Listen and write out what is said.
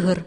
vroeger.